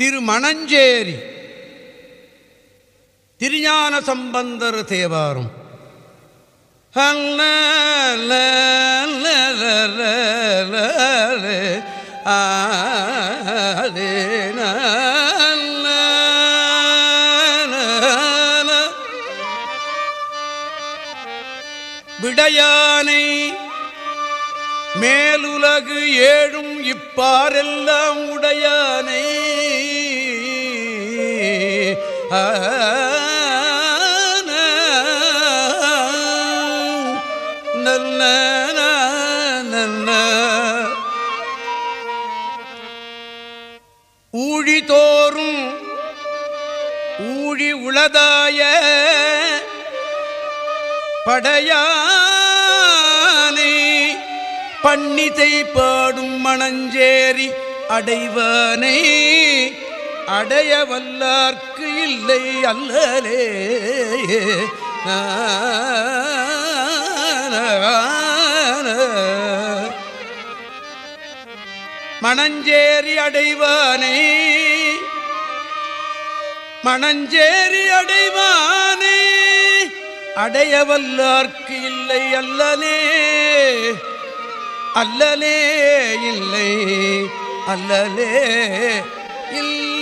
திருமணஞ்சேரி. திருஞான சம்பந்தர் தேவாரம். விடையானை மேலுலகு ஏழும் இப்பாரெல்லாம் உடையானை ஊழிதோறும் ஊழி உளதாய படையானை பண்ணிதை பாடும் மணஞ்சேரி அடைவானே. அடைய வல்லார்க்கு இல்லை அல்லலே. மணஞ்சேரி அடைவானே. மணஞ்சேரி அடைவானே. அடைய வல்லார்க்கு இல்லை அல்லலே. அல்லலே இல்லை அல்லலே இல்லை.